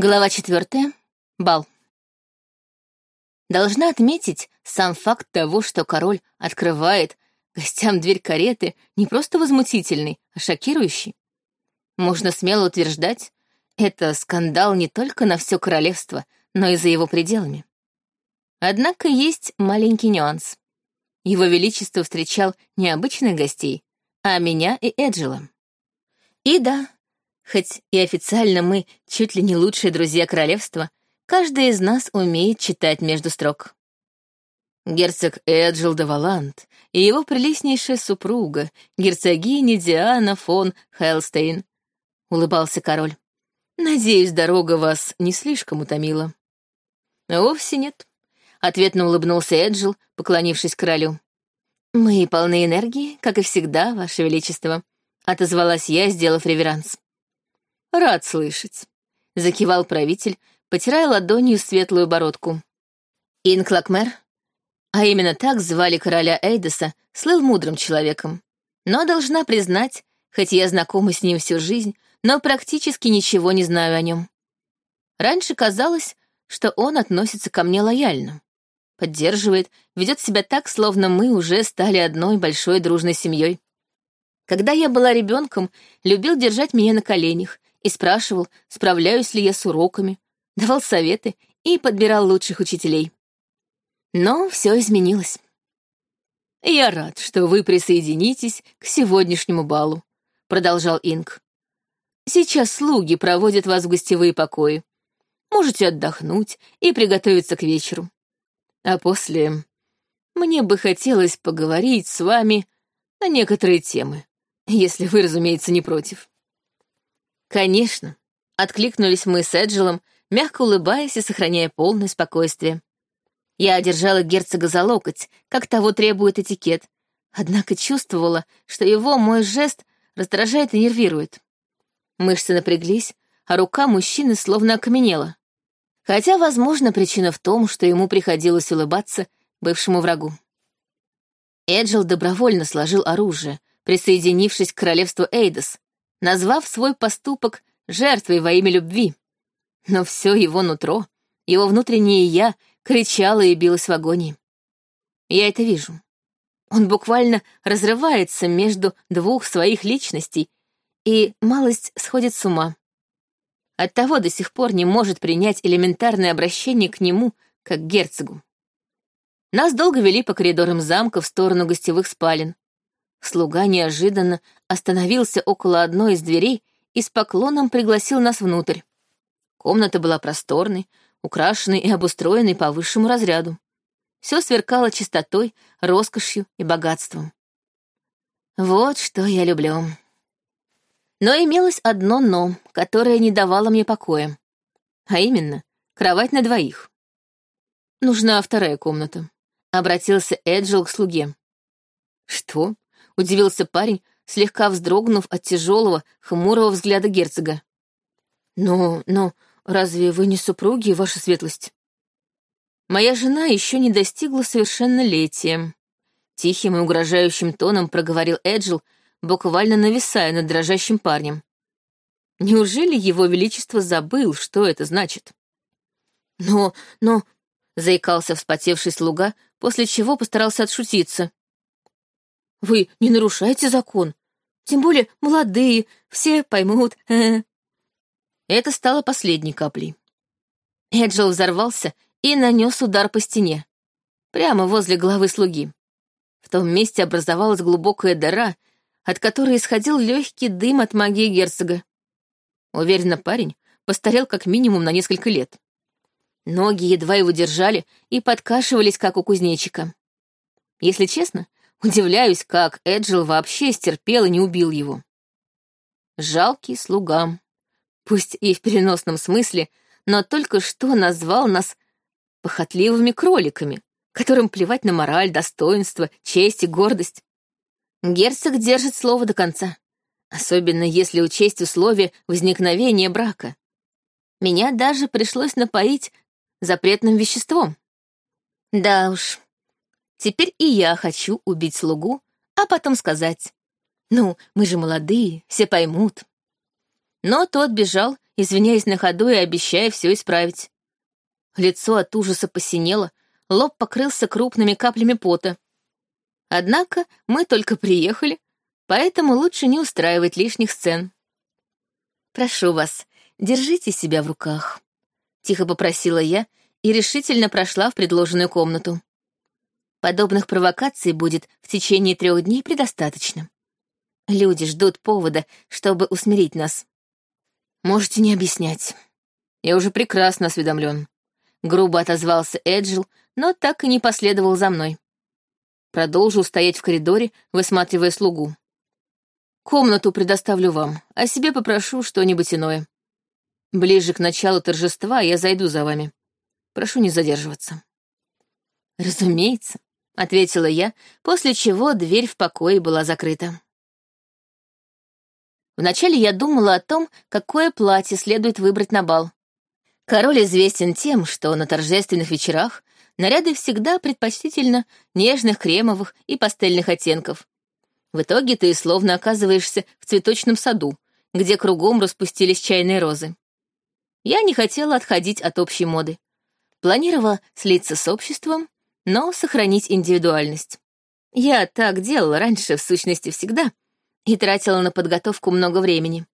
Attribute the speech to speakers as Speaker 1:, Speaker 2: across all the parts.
Speaker 1: Глава четвертая. Бал. Должна отметить сам факт того, что король открывает гостям дверь кареты, не просто возмутительный, а шокирующий. Можно смело утверждать, это скандал не только на все королевство, но и за его пределами. Однако есть маленький нюанс. Его Величество встречал не обычных гостей, а меня и Эджела. И да, Хоть и официально мы чуть ли не лучшие друзья королевства, каждый из нас умеет читать между строк. Герцог Эджил де Валант и его прелестнейшая супруга, герцогиня Диана фон Хелстейн, — улыбался король. «Надеюсь, дорога вас не слишком утомила». «Вовсе нет», — ответно улыбнулся Эджил, поклонившись королю. «Мы полны энергии, как и всегда, Ваше Величество», — отозвалась я, сделав реверанс. «Рад слышать», — закивал правитель, потирая ладонью светлую бородку. Инклакмер, а именно так звали короля Эйдоса, слыл мудрым человеком. Но должна признать, хоть я знакома с ним всю жизнь, но практически ничего не знаю о нем. Раньше казалось, что он относится ко мне лояльно. Поддерживает, ведет себя так, словно мы уже стали одной большой дружной семьей. Когда я была ребенком, любил держать меня на коленях и спрашивал, справляюсь ли я с уроками, давал советы и подбирал лучших учителей. Но все изменилось. «Я рад, что вы присоединитесь к сегодняшнему балу», — продолжал Инг. «Сейчас слуги проводят вас в гостевые покои. Можете отдохнуть и приготовиться к вечеру. А после мне бы хотелось поговорить с вами на некоторые темы, если вы, разумеется, не против». «Конечно», — откликнулись мы с Эджилом, мягко улыбаясь и сохраняя полное спокойствие. Я одержала герцога за локоть, как того требует этикет, однако чувствовала, что его мой жест раздражает и нервирует. Мышцы напряглись, а рука мужчины словно окаменела. Хотя, возможно, причина в том, что ему приходилось улыбаться бывшему врагу. Эджил добровольно сложил оружие, присоединившись к королевству Эйдос, назвав свой поступок жертвой во имя любви. Но все его нутро, его внутреннее «я» кричало и билось в агонии. Я это вижу. Он буквально разрывается между двух своих личностей и малость сходит с ума. Оттого до сих пор не может принять элементарное обращение к нему, как к герцогу. Нас долго вели по коридорам замка в сторону гостевых спален. Слуга неожиданно остановился около одной из дверей и с поклоном пригласил нас внутрь. Комната была просторной, украшенной и обустроенной по высшему разряду. Все сверкало чистотой, роскошью и богатством. Вот что я люблю. Но имелось одно «но», которое не давало мне покоя. А именно, кровать на двоих. «Нужна вторая комната», — обратился Эджил к слуге. «Что?» Удивился парень, слегка вздрогнув от тяжелого, хмурого взгляда герцога. «Но, но, разве вы не супруги, ваша светлость?» «Моя жена еще не достигла совершеннолетия», — тихим и угрожающим тоном проговорил Эджил, буквально нависая над дрожащим парнем. Неужели его величество забыл, что это значит? «Но, но...» — заикался вспотевший слуга, после чего постарался отшутиться. Вы не нарушаете закон. Тем более молодые, все поймут. Это стало последней каплей. Эджил взорвался и нанес удар по стене. Прямо возле головы слуги. В том месте образовалась глубокая дыра, от которой исходил легкий дым от магии герцога. Уверенно парень постарел как минимум на несколько лет. Ноги едва его держали и подкашивались, как у кузнечика. Если честно, Удивляюсь, как Эджил вообще стерпел и не убил его. Жалкий слугам. Пусть и в переносном смысле, но только что назвал нас похотливыми кроликами, которым плевать на мораль, достоинство, честь и гордость. Герцог держит слово до конца, особенно если учесть условия возникновения брака. Меня даже пришлось напоить запретным веществом. Да уж, Теперь и я хочу убить слугу, а потом сказать. Ну, мы же молодые, все поймут. Но тот бежал извиняясь на ходу и обещая все исправить. Лицо от ужаса посинело, лоб покрылся крупными каплями пота. Однако мы только приехали, поэтому лучше не устраивать лишних сцен. «Прошу вас, держите себя в руках», — тихо попросила я и решительно прошла в предложенную комнату. Подобных провокаций будет в течение трех дней предостаточно. Люди ждут повода, чтобы усмирить нас. Можете не объяснять. Я уже прекрасно осведомлен. Грубо отозвался Эджил, но так и не последовал за мной. Продолжил стоять в коридоре, высматривая слугу. Комнату предоставлю вам, а себе попрошу что-нибудь иное. Ближе к началу торжества я зайду за вами. Прошу не задерживаться. Разумеется, ответила я, после чего дверь в покое была закрыта. Вначале я думала о том, какое платье следует выбрать на бал. Король известен тем, что на торжественных вечерах наряды всегда предпочтительно нежных кремовых и пастельных оттенков. В итоге ты словно оказываешься в цветочном саду, где кругом распустились чайные розы. Я не хотела отходить от общей моды. Планировала слиться с обществом но сохранить индивидуальность. Я так делала раньше, в сущности, всегда, и тратила на подготовку много времени.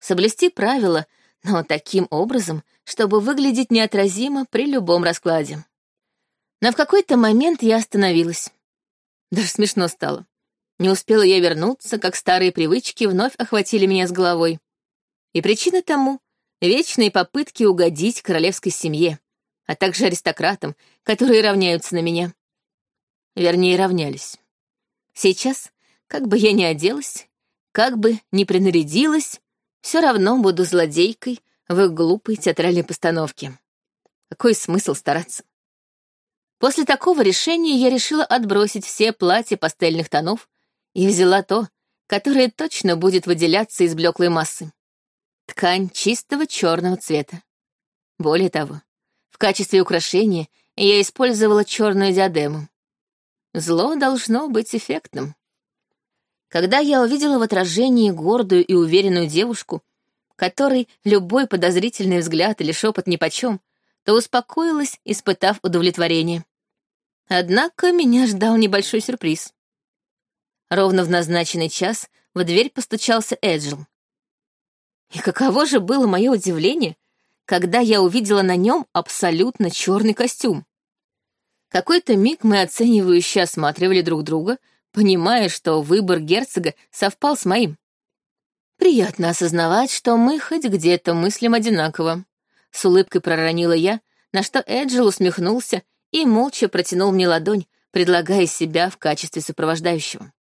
Speaker 1: Соблюсти правила, но таким образом, чтобы выглядеть неотразимо при любом раскладе. Но в какой-то момент я остановилась. Даже смешно стало. Не успела я вернуться, как старые привычки вновь охватили меня с головой. И причина тому — вечные попытки угодить королевской семье, а также аристократам, которые равняются на меня. Вернее, равнялись. Сейчас, как бы я ни оделась, как бы ни принарядилась, все равно буду злодейкой в их глупой театральной постановке. Какой смысл стараться? После такого решения я решила отбросить все платья пастельных тонов и взяла то, которое точно будет выделяться из блеклой массы. Ткань чистого черного цвета. Более того, качестве украшения я использовала черную диадему. Зло должно быть эффектным. Когда я увидела в отражении гордую и уверенную девушку, которой любой подозрительный взгляд или шепот нипочем, то успокоилась, испытав удовлетворение. Однако меня ждал небольшой сюрприз. Ровно в назначенный час в дверь постучался Эджил. И каково же было мое удивление, когда я увидела на нем абсолютно черный костюм. Какой-то миг мы оценивающе осматривали друг друга, понимая, что выбор герцога совпал с моим. Приятно осознавать, что мы хоть где-то мыслим одинаково. С улыбкой проронила я, на что Эджил усмехнулся и молча протянул мне ладонь, предлагая себя в качестве сопровождающего.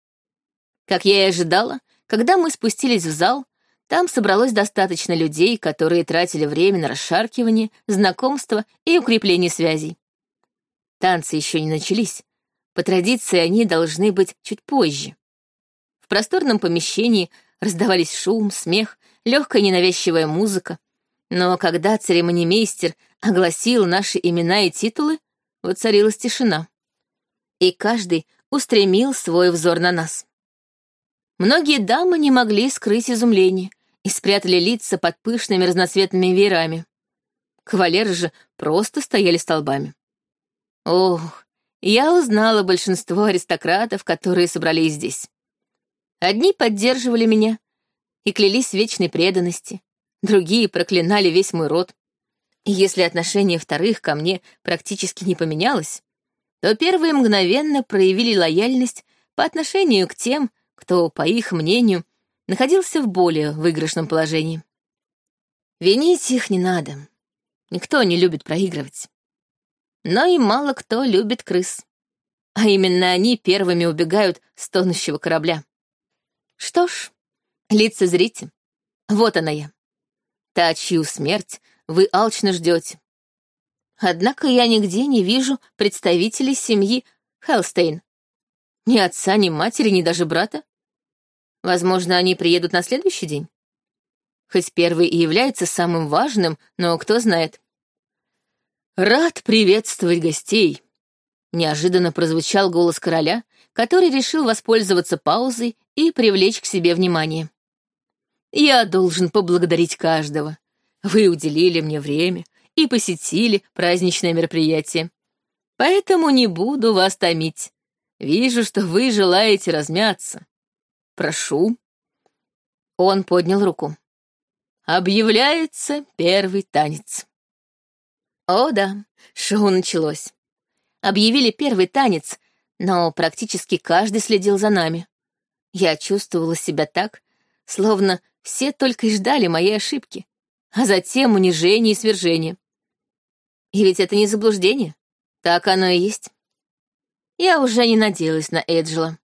Speaker 1: Как я и ожидала, когда мы спустились в зал, там собралось достаточно людей, которые тратили время на расшаркивание, знакомство и укрепление связей. Танцы еще не начались. По традиции они должны быть чуть позже. В просторном помещении раздавались шум, смех, легкая ненавязчивая музыка. Но когда церемонимейстер огласил наши имена и титулы, воцарилась тишина. И каждый устремил свой взор на нас. Многие дамы не могли скрыть изумление, и спрятали лица под пышными разноцветными веерами. Кавалеры же просто стояли столбами. Ох, я узнала большинство аристократов, которые собрались здесь. Одни поддерживали меня и клялись вечной преданности, другие проклинали весь мой род. И если отношение вторых ко мне практически не поменялось, то первые мгновенно проявили лояльность по отношению к тем, кто, по их мнению, находился в более выигрышном положении. Винить их не надо. Никто не любит проигрывать. Но и мало кто любит крыс. А именно они первыми убегают с тонущего корабля. Что ж, лица зрите. Вот она я. Та, чью смерть вы алчно ждете. Однако я нигде не вижу представителей семьи Хелстейн. Ни отца, ни матери, ни даже брата. Возможно, они приедут на следующий день? Хоть первый и является самым важным, но кто знает. «Рад приветствовать гостей!» Неожиданно прозвучал голос короля, который решил воспользоваться паузой и привлечь к себе внимание. «Я должен поблагодарить каждого, Вы уделили мне время и посетили праздничное мероприятие. Поэтому не буду вас томить. Вижу, что вы желаете размяться. Прошу». Он поднял руку. Объявляется первый танец. О да, шоу началось. Объявили первый танец, но практически каждый следил за нами. Я чувствовала себя так, словно все только и ждали моей ошибки, а затем унижение и свержение. И ведь это не заблуждение, так оно и есть. Я уже не надеялась на Эджела.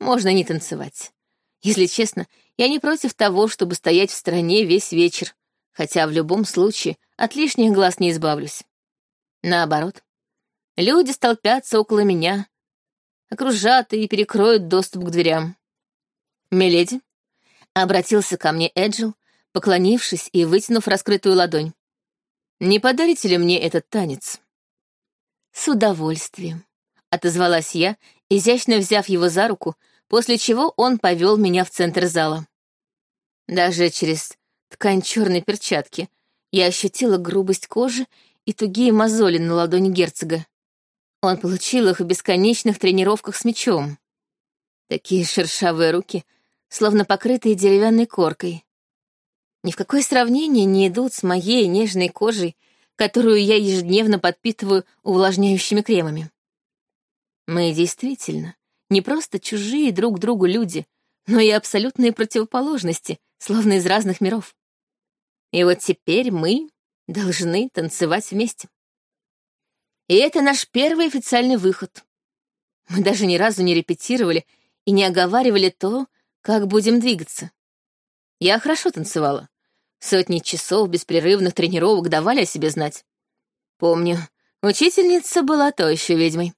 Speaker 1: Можно не танцевать. Если честно, я не против того, чтобы стоять в стороне весь вечер, хотя в любом случае от лишних глаз не избавлюсь. Наоборот, люди столпятся около меня, окружат и перекроют доступ к дверям. «Миледи», — обратился ко мне Эджил, поклонившись и вытянув раскрытую ладонь. «Не подарите ли мне этот танец?» «С удовольствием», — отозвалась я, изящно взяв его за руку, после чего он повел меня в центр зала. Даже через ткань черной перчатки я ощутила грубость кожи и тугие мозоли на ладони герцога. Он получил их в бесконечных тренировках с мечом. Такие шершавые руки, словно покрытые деревянной коркой. Ни в какое сравнение не идут с моей нежной кожей, которую я ежедневно подпитываю увлажняющими кремами. Мы действительно не просто чужие друг другу люди, но и абсолютные противоположности, словно из разных миров. И вот теперь мы должны танцевать вместе. И это наш первый официальный выход. Мы даже ни разу не репетировали и не оговаривали то, как будем двигаться. Я хорошо танцевала. Сотни часов беспрерывных тренировок давали о себе знать. Помню, учительница была то еще ведьмой.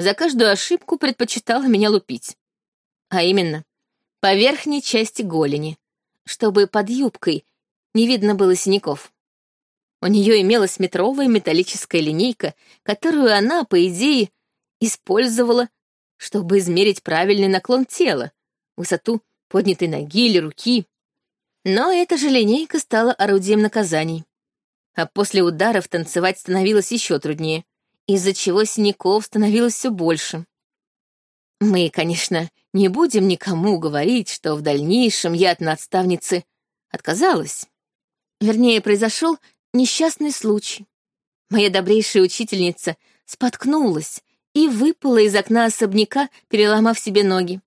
Speaker 1: За каждую ошибку предпочитала меня лупить. А именно, по верхней части голени, чтобы под юбкой не видно было синяков. У нее имелась метровая металлическая линейка, которую она, по идее, использовала, чтобы измерить правильный наклон тела, высоту поднятой ноги или руки. Но эта же линейка стала орудием наказаний. А после ударов танцевать становилось еще труднее, из-за чего синяков становилось все больше. Мы, конечно, не будем никому говорить, что в дальнейшем я от наставницы отказалась. Вернее, произошел несчастный случай. Моя добрейшая учительница споткнулась и выпала из окна особняка, переломав себе ноги.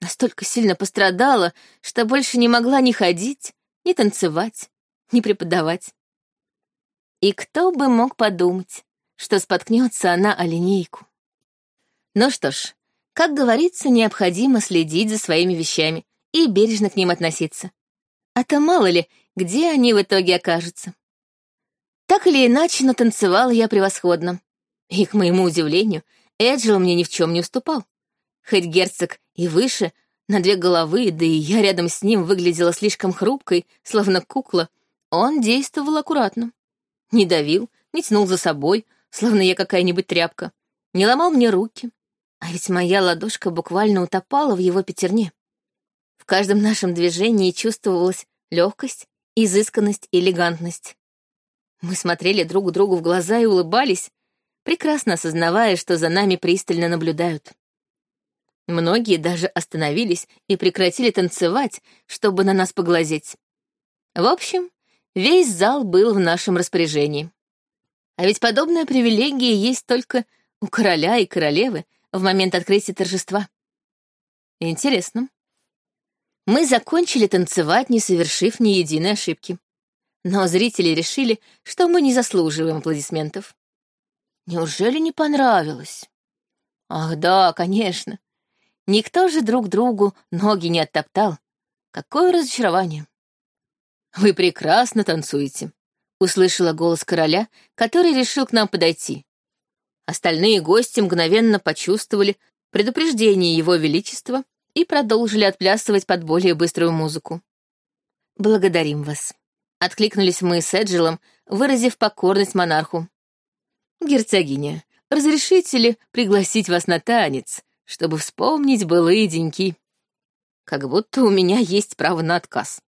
Speaker 1: Настолько сильно пострадала, что больше не могла ни ходить, ни танцевать, ни преподавать. И кто бы мог подумать, что споткнется она о линейку. Ну что ж, как говорится, необходимо следить за своими вещами и бережно к ним относиться. А то мало ли, где они в итоге окажутся. Так или иначе, но танцевала я превосходно. И, к моему удивлению, Эджил мне ни в чем не уступал. Хоть герцог и выше, на две головы, да и я рядом с ним выглядела слишком хрупкой, словно кукла, он действовал аккуратно. Не давил, не тянул за собой, словно я какая-нибудь тряпка, не ломал мне руки. А ведь моя ладошка буквально утопала в его пятерне. В каждом нашем движении чувствовалась легкость изысканность и элегантность. Мы смотрели друг другу в глаза и улыбались, прекрасно осознавая, что за нами пристально наблюдают. Многие даже остановились и прекратили танцевать, чтобы на нас поглазеть. В общем, весь зал был в нашем распоряжении. А ведь подобная привилегия есть только у короля и королевы в момент открытия торжества. Интересно. Мы закончили танцевать, не совершив ни единой ошибки. Но зрители решили, что мы не заслуживаем аплодисментов. Неужели не понравилось? Ах да, конечно. Никто же друг другу ноги не оттоптал. Какое разочарование. Вы прекрасно танцуете, услышала голос короля, который решил к нам подойти. Остальные гости мгновенно почувствовали предупреждение его величества и продолжили отплясывать под более быструю музыку. «Благодарим вас», — откликнулись мы с Эджилом, выразив покорность монарху. «Герцогиня, разрешите ли пригласить вас на танец, чтобы вспомнить былые деньки? Как будто у меня есть право на отказ».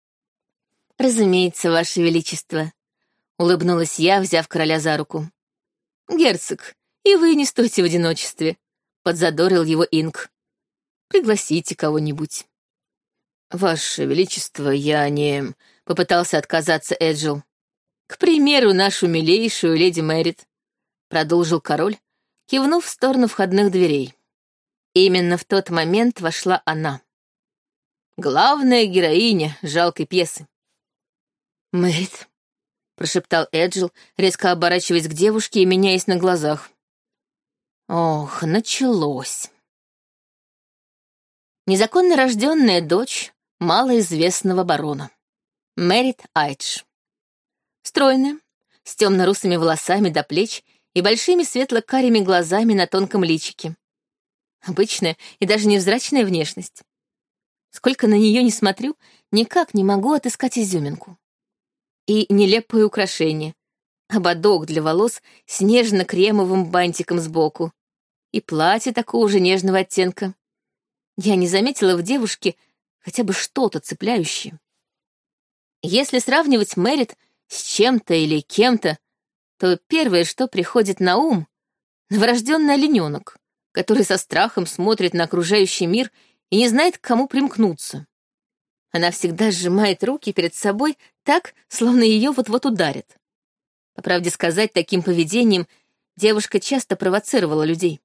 Speaker 1: «Разумеется, Ваше Величество», — улыбнулась я, взяв короля за руку. «Герцог, и вы не стойте в одиночестве», — подзадорил его Инг. «Пригласите кого-нибудь». «Ваше Величество, я не...» — попытался отказаться Эджил. «К примеру, нашу милейшую леди Мэрит», — продолжил король, кивнув в сторону входных дверей. Именно в тот момент вошла она. Главная героиня жалкой пьесы.
Speaker 2: «Мэрит», — прошептал Эджил, резко оборачиваясь к девушке и меняясь на глазах. Ох, началось.
Speaker 1: Незаконно рожденная дочь малоизвестного барона. Мэрит Айдж. Стройная, с темно-русыми волосами до плеч и большими светло-карими глазами на тонком личике. Обычная и даже невзрачная внешность. Сколько на нее не смотрю, никак не могу отыскать изюминку. И нелепое украшение. Ободок для волос с нежно-кремовым бантиком сбоку. И платье такого же нежного оттенка. Я не заметила в девушке хотя бы что-то цепляющее. Если сравнивать Мэрит с чем-то или кем-то, то первое, что приходит на ум — новорожденный олененок, который со страхом смотрит на окружающий мир и не знает, к кому примкнуться. Она всегда сжимает руки перед собой так, словно ее вот-вот ударят. По правде сказать, таким поведением девушка часто провоцировала людей.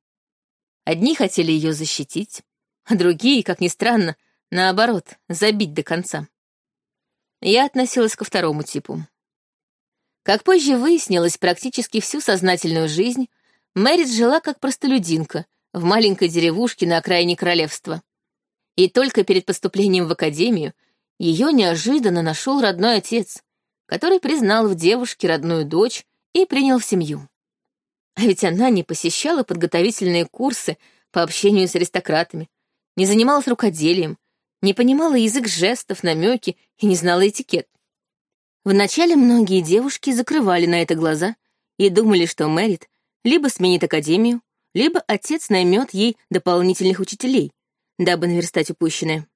Speaker 1: Одни хотели ее защитить, а другие, как ни странно, наоборот, забить до конца. Я относилась ко второму типу. Как позже выяснилось, практически всю сознательную жизнь Мэрит жила как простолюдинка в маленькой деревушке на окраине королевства. И только перед поступлением в академию ее неожиданно нашел родной отец, который признал в девушке родную дочь и принял в семью. А ведь она не посещала подготовительные курсы по общению с аристократами, не занималась рукоделием, не понимала язык жестов, намеки и не знала этикет. Вначале многие девушки закрывали на это глаза и думали, что Мэрит либо сменит академию, либо отец наймет ей дополнительных учителей, дабы наверстать упущенное.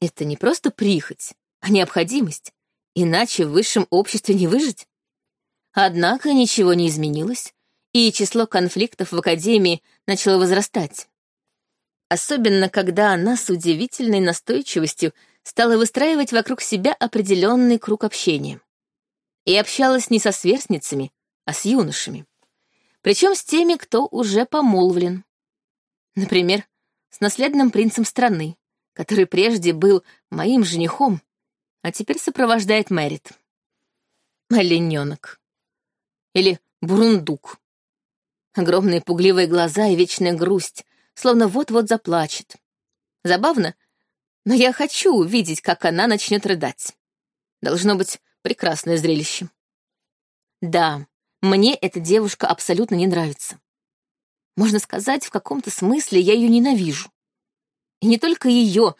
Speaker 1: Это не просто прихоть, а необходимость, иначе в высшем обществе не выжить. Однако ничего не изменилось, и число конфликтов в Академии начало возрастать. Особенно, когда она с удивительной настойчивостью стала выстраивать вокруг себя определенный круг общения. И общалась не со сверстницами, а с юношами. Причем с теми, кто уже помолвлен. Например, с наследным принцем страны, который прежде был моим женихом, а теперь сопровождает Мэрит. Олененок. Или бурундук. Огромные пугливые глаза и вечная грусть, словно вот-вот заплачет. Забавно, но я хочу увидеть, как она начнет рыдать. Должно быть прекрасное зрелище. Да, мне эта девушка абсолютно не нравится. Можно сказать, в каком-то смысле я ее ненавижу. И не только ее,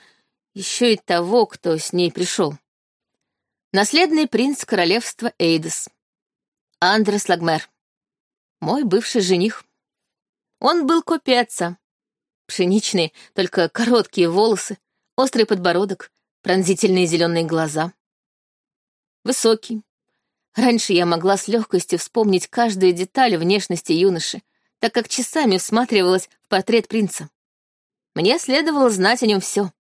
Speaker 1: еще и того, кто с ней пришел. Наследный принц королевства Эйдес. Андрес Лагмер. Мой бывший жених. Он был копией отца. Пшеничные, только короткие волосы, острый подбородок, пронзительные зеленые глаза. Высокий. Раньше я могла с легкостью вспомнить каждую деталь внешности юноши, так как часами всматривалась в портрет принца. Мне следовало знать о нем все,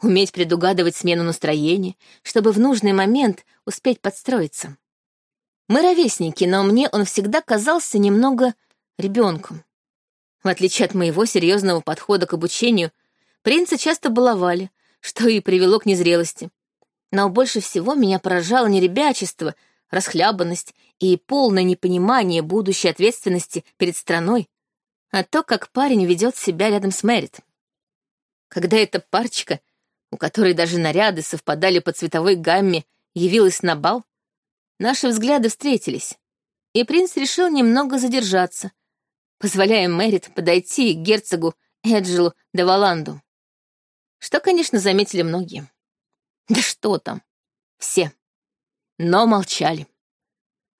Speaker 1: уметь предугадывать смену настроения, чтобы в нужный момент успеть подстроиться. Мы ровесники, но мне он всегда казался немного ребенком. В отличие от моего серьезного подхода к обучению, принца часто баловали, что и привело к незрелости. Но больше всего меня поражало не ребячество, расхлябанность и полное непонимание будущей ответственности перед страной, а то, как парень ведет себя рядом с Мэрит. Когда эта парочка, у которой даже наряды совпадали по цветовой гамме, явилась на бал, наши взгляды встретились, и принц решил немного задержаться, позволяя Мэрит подойти к герцогу Эджилу де Валанду что, конечно, заметили многие. Да что там, все. Но молчали.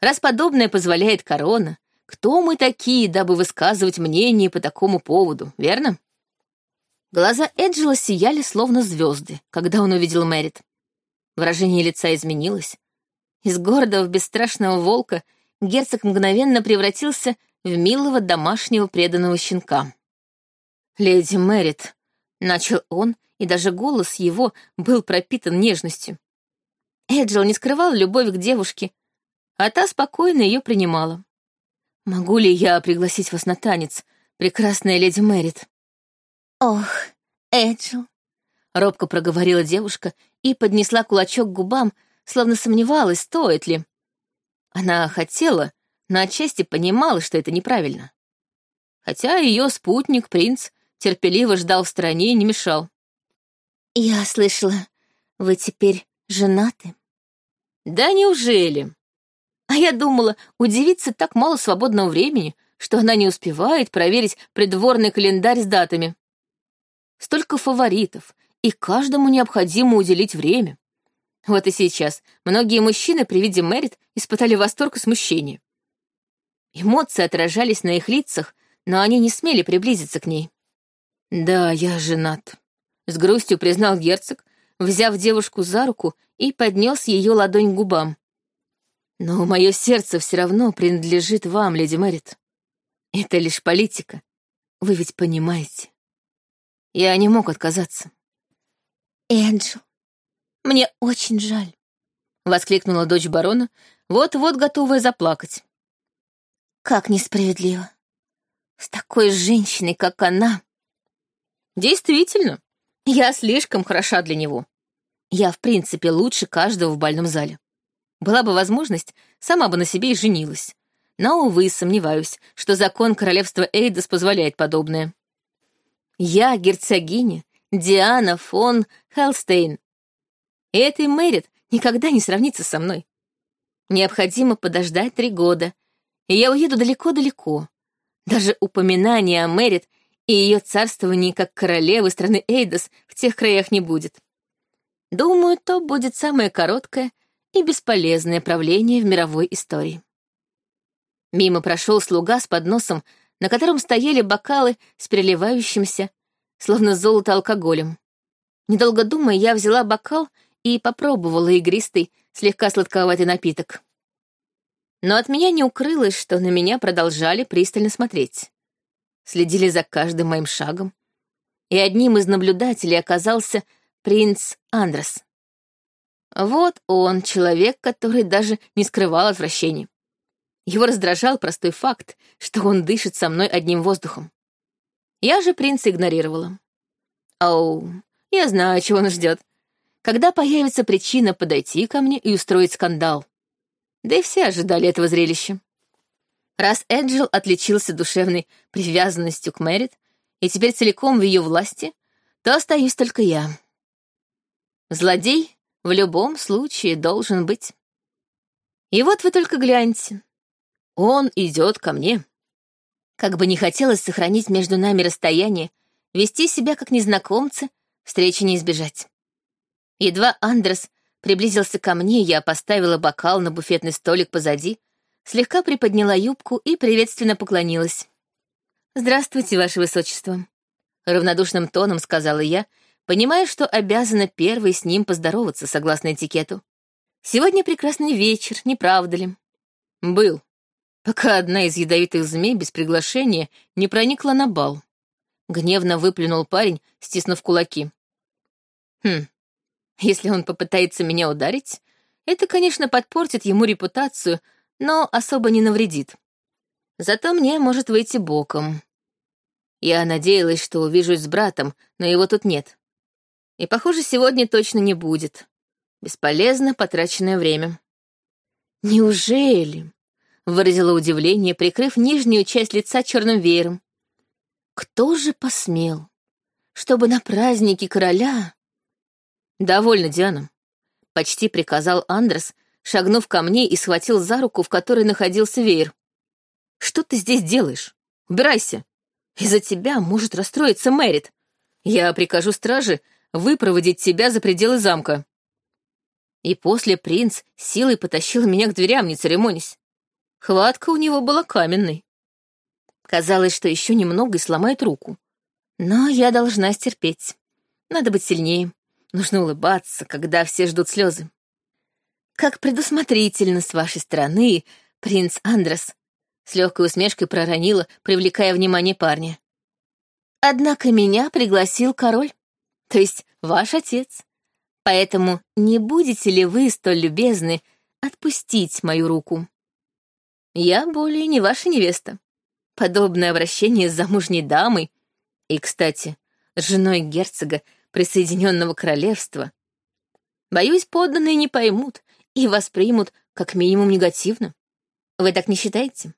Speaker 1: Раз подобное позволяет корона, кто мы такие, дабы высказывать мнение по такому поводу, верно? Глаза Эджела сияли, словно звезды, когда он увидел Мэрит. Выражение лица изменилось. Из гордого, бесстрашного волка герцог мгновенно превратился в милого домашнего преданного щенка. «Леди Мэрит», — начал он, и даже голос его был пропитан нежностью. Эджил не скрывал любовь к девушке, а та спокойно ее принимала. «Могу ли я пригласить вас на танец, прекрасная леди Мэрит?»
Speaker 2: «Ох, Эджил», — робко проговорила девушка и поднесла кулачок к губам, словно сомневалась, стоит ли.
Speaker 1: Она хотела, но отчасти понимала, что это неправильно. Хотя ее спутник, принц, терпеливо ждал в стороне и не мешал.
Speaker 2: «Я слышала, вы теперь женаты?»
Speaker 1: «Да неужели?» А я думала, у девицы так мало свободного времени, что она не успевает проверить придворный календарь с датами. Столько фаворитов, и каждому необходимо уделить время. Вот и сейчас многие мужчины при виде Мэрит испытали восторг и смущение. Эмоции отражались на их лицах, но они не смели приблизиться к ней. «Да, я женат», — с грустью признал герцог, взяв девушку за руку и поднес ее ладонь к губам. «Но мое сердце все равно принадлежит вам, леди Мэрит. Это лишь политика. Вы ведь понимаете. Я не мог отказаться».
Speaker 2: «Энджел, мне очень жаль», —
Speaker 1: воскликнула дочь барона, вот-вот готовая заплакать.
Speaker 2: «Как несправедливо. С такой женщиной, как она».
Speaker 1: «Действительно, я слишком хороша для него. Я, в принципе, лучше каждого в бальном зале. Была бы возможность, сама бы на себе и женилась. Но, увы, сомневаюсь, что закон королевства Эйдас позволяет подобное. Я герцогиня Диана фон Хелстейн, и этой Мэрит никогда не сравнится со мной. Необходимо подождать три года, и я уеду далеко-далеко. Даже упоминания о Мэрит и ее царствовании как королевы страны Эйдос в тех краях не будет. Думаю, то будет самое короткое и бесполезное правление в мировой истории. Мимо прошел слуга с подносом, на котором стояли бокалы с переливающимся, словно золото алкоголем. Недолго думая, я взяла бокал и попробовала игристый, слегка сладковатый напиток. Но от меня не укрылось, что на меня продолжали пристально смотреть. Следили за каждым моим шагом. И одним из наблюдателей оказался принц Андрес. Вот он, человек, который даже не скрывал отвращения. Его раздражал простой факт, что он дышит со мной одним воздухом. Я же принца игнорировала. Оу, я знаю, чего он ждет когда появится причина подойти ко мне и устроить скандал. Да и все ожидали этого зрелища. Раз Эджил отличился душевной привязанностью к Мэрит и теперь целиком в ее власти, то остаюсь только я. Злодей в любом случае должен быть. И вот вы только гляньте. Он идет ко мне. Как бы не хотелось сохранить между нами расстояние, вести себя как незнакомцы, встречи не избежать. Едва Андрес приблизился ко мне, я поставила бокал на буфетный столик позади, слегка приподняла юбку и приветственно поклонилась. «Здравствуйте, Ваше Высочество», — равнодушным тоном сказала я, понимая, что обязана первой с ним поздороваться согласно этикету. «Сегодня прекрасный вечер, не правда ли?» «Был», пока одна из ядовитых змей без приглашения не проникла на бал. Гневно выплюнул парень, стиснув кулаки. «Хм, если он попытается меня ударить, это, конечно, подпортит ему репутацию, но особо не навредит. Зато мне может выйти боком. Я надеялась, что увижусь с братом, но его тут нет. И, похоже, сегодня точно не будет. Бесполезно потраченное время. «Неужели?» — выразила удивление, прикрыв нижнюю часть лица черным веером. «Кто же посмел, чтобы на празднике короля «Довольно, Диана», — почти приказал Андрес, шагнув ко мне и схватил за руку, в которой находился веер. «Что ты здесь делаешь? Убирайся. Из-за тебя может расстроиться Мэрит. Я прикажу страже выпроводить тебя за пределы замка». И после принц силой потащил меня к дверям, не церемонясь. Хватка у него была каменной. Казалось, что еще немного и сломает руку. Но я должна стерпеть. Надо быть сильнее Нужно улыбаться, когда все ждут слезы. Как предусмотрительно с вашей стороны, принц Андрес, с легкой усмешкой проронила, привлекая внимание парня. Однако меня пригласил король, то есть ваш отец. Поэтому не будете ли вы столь любезны отпустить мою руку? Я более не ваша невеста. Подобное обращение с замужней дамой и, кстати, с женой герцога присоединенного королевства, боюсь, подданные не поймут и воспримут как минимум негативно. Вы так не считаете?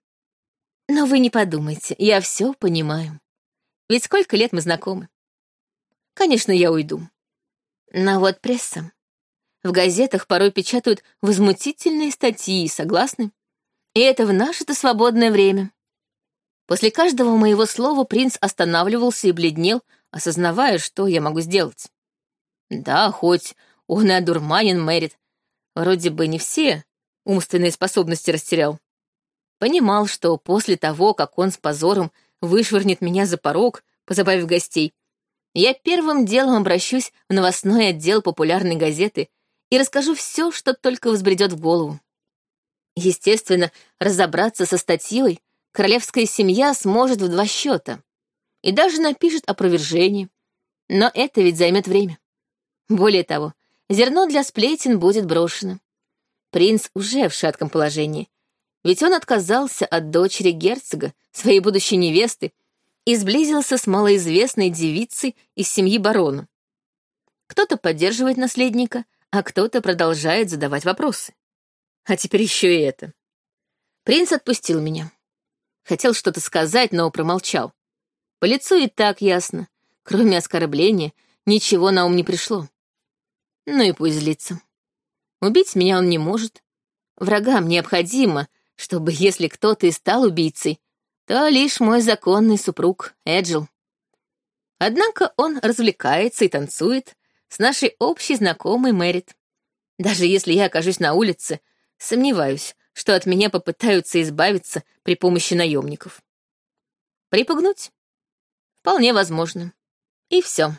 Speaker 1: Но вы не подумайте, я все понимаю. Ведь сколько лет мы знакомы? Конечно, я уйду. Но вот пресса. В газетах порой печатают возмутительные статьи, согласны? И это в наше-то свободное время. После каждого моего слова принц останавливался и бледнел, осознавая, что я могу сделать. Да, хоть он и одурманен Мэрит, вроде бы не все умственные способности растерял. Понимал, что после того, как он с позором вышвырнет меня за порог, позабавив гостей, я первым делом обращусь в новостной отдел популярной газеты и расскажу все, что только взбредет в голову. Естественно, разобраться со статьей королевская семья сможет в два счета и даже напишет опровержение. Но это ведь займет время. Более того, зерно для сплетен будет брошено. Принц уже в шатком положении, ведь он отказался от дочери герцога, своей будущей невесты, и сблизился с малоизвестной девицей из семьи барона. Кто-то поддерживает наследника, а кто-то продолжает задавать вопросы. А теперь еще и это. Принц отпустил меня. Хотел что-то сказать, но промолчал. По лицу и так ясно. Кроме оскорбления, ничего на ум не пришло. Ну и пусть злится. Убить меня он не может. Врагам необходимо, чтобы, если кто-то и стал убийцей, то лишь мой законный супруг Эджил. Однако он развлекается и танцует с нашей общей знакомой Мэрит. Даже если я окажусь на улице, сомневаюсь, что от меня попытаются избавиться при помощи наемников. Припугнуть? Вполне возможно. И все.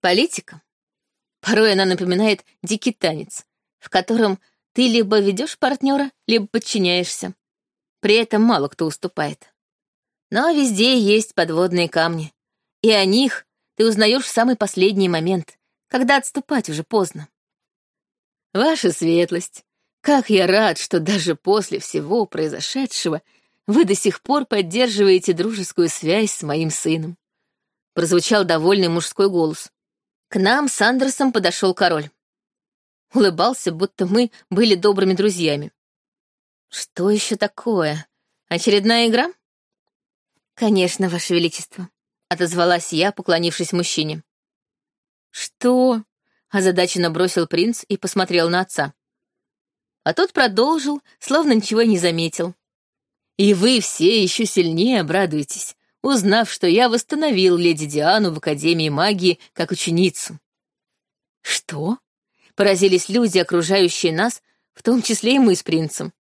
Speaker 1: Политика. Порой она напоминает дикий танец, в котором ты либо ведешь партнера, либо подчиняешься. При этом мало кто уступает. Но везде есть подводные камни, и о них ты узнаешь в самый последний момент, когда отступать уже поздно. Ваша светлость, как я рад, что даже после всего произошедшего вы до сих пор поддерживаете дружескую связь с моим сыном. Прозвучал довольный мужской голос. К нам с Андерсом подошел король. Улыбался, будто мы были добрыми друзьями. Что еще такое? Очередная игра? Конечно, Ваше Величество, отозвалась я, поклонившись мужчине. Что? озадаченно бросил принц и посмотрел на отца. А тот продолжил, словно ничего не заметил. «И вы все еще сильнее обрадуетесь, узнав, что я восстановил леди Диану в Академии магии как ученицу». «Что?» — поразились люди, окружающие нас, в том числе и мы с принцем.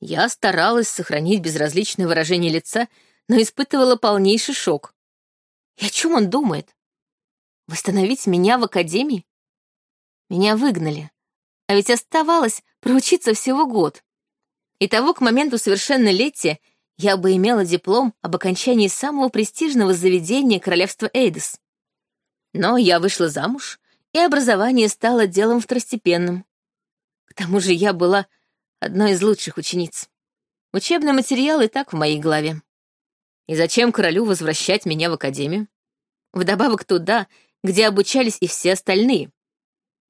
Speaker 1: Я старалась сохранить безразличное выражение лица, но испытывала полнейший шок. И о чем он думает? Восстановить меня в Академии? Меня выгнали. А ведь оставалось проучиться всего год. И того к моменту совершеннолетия я бы имела диплом об окончании самого престижного заведения королевства Эйдес. Но я вышла замуж, и образование стало делом второстепенным. К тому же я была одной из лучших учениц. Учебный материал и так в моей голове. И зачем королю возвращать меня в академию? Вдобавок туда, где обучались и все остальные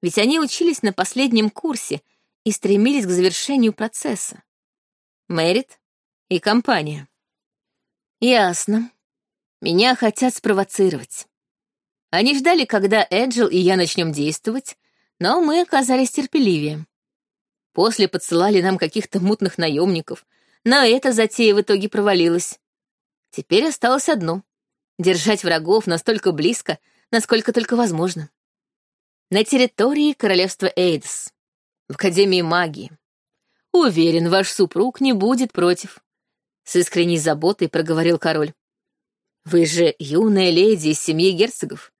Speaker 1: ведь они учились на последнем курсе и стремились к завершению процесса. Мэрит и компания. Ясно. Меня хотят спровоцировать. Они ждали, когда Эджил и я начнем действовать, но мы оказались терпеливее. После подсылали нам каких-то мутных наемников, но эта затея в итоге провалилась. Теперь осталось одно — держать врагов настолько близко, насколько только возможно на территории королевства Эйдс, в Академии магии. Уверен, ваш супруг не будет против. С искренней заботой проговорил король. Вы же юная леди из семьи герцогов.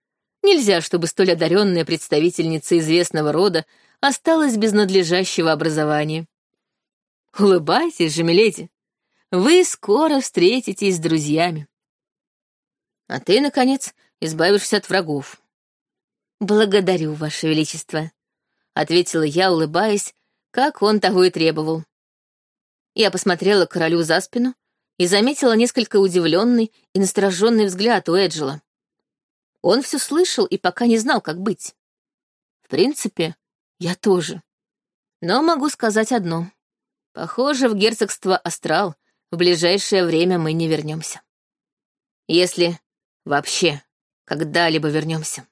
Speaker 1: Нельзя, чтобы столь одаренная представительница известного рода осталась без надлежащего образования. Улыбайтесь же, миледи. Вы скоро встретитесь с друзьями. А ты, наконец, избавишься от врагов. Благодарю, Ваше Величество, — ответила я, улыбаясь, как он того и требовал. Я посмотрела королю за спину и заметила несколько удивленный и настороженный взгляд у Эджела. Он все слышал и пока не знал, как быть. В принципе, я тоже. Но могу сказать одно. Похоже, в герцогство Астрал в ближайшее время мы не вернемся. Если вообще когда-либо вернемся.